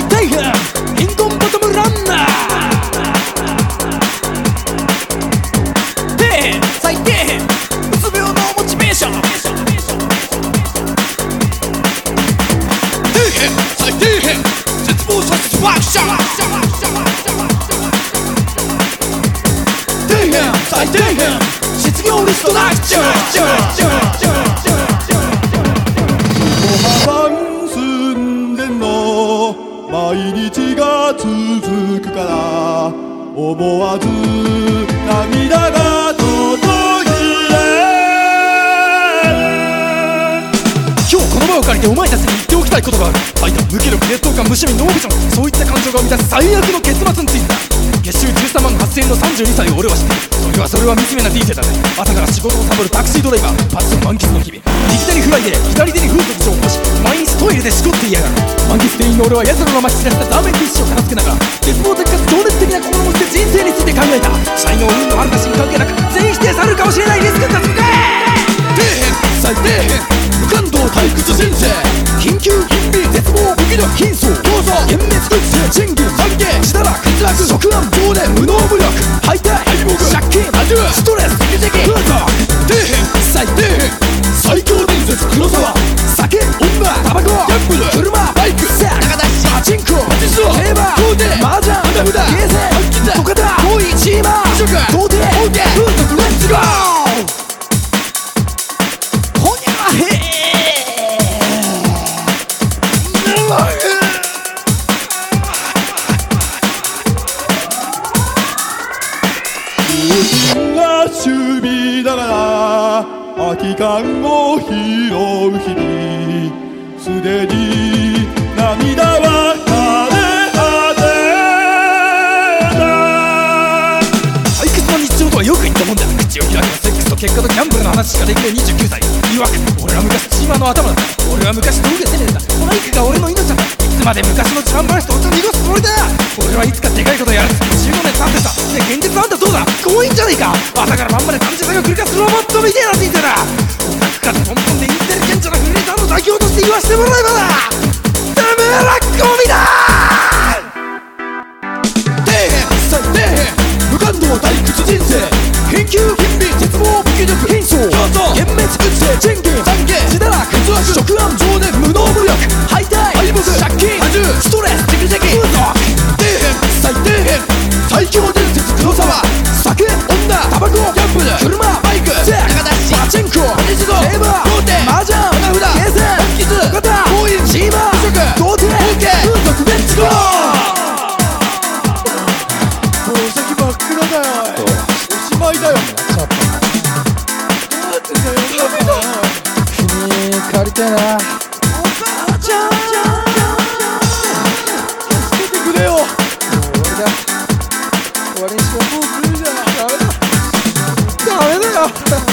イテイヘインドンボトムランナーで最低うつ病のモチベーションでへ最低へ絶望させてファクション最低限失業リストラクチャー思わず涙が届い今日この場を借りてお前たちに言っておきたいことがある。相手は無気力劣等感無趣味ノービジョンそういった感情が生み出す最悪の結末についてだ。月収13万8000円の32歳を俺は知っているそれはそれは惨めな人生だね朝から仕事をサボるタクシードライバーパッション満喫の日々右手にフライで左手に風俗情報し毎日トイレでしこっていやがる満喫店員の俺は奴らのまき散らしたラーメンディッシュを片付けながら絶望的かつ情熱的な心持ちで人生について考えた才能運のあるなしに関係なく全員否定されるかもしれないリスクに立ち向か底辺最底辺無感動退屈人生緊急隠蔽絶望無気力貧相闘争幻滅鬱性賃金尊敬タバコギャンブル車バイクセックパチンコパチスロ競馬豪邸麻雀アダフダゲーセントカタボーイチーマー食童貞オーケー風俗レッツゴー。ほにゃへが趣味だから空き缶を拾う日々すでに涙は枯れ果てた退屈な日常とはよく言ったもんだ。口を開けばセックスと結果とギャンブルの話しかできない29歳いわく俺は昔チーマーの頭だ。った俺は昔道具で攻めてたマイクが俺の命だった。いつまで昔の自慢話とお茶濁すつもりだ俺はいつかでかいことやる15年経ってさで現実あんたどうだ。強引じゃねえか。朝から晩まで単純作業繰り返すロボットみてえな人生だ。言わせてもらえばだてめえらゴミだ。底辺最底辺無感動退屈人生。緊急貧民絶望無気力貧相。競争幻滅鬱性賃金残刑借りてな。おばあちゃん。助けてくれよ。もう終わりだ。終わりにしよう。もう来るじゃん。ダメだダメだよ。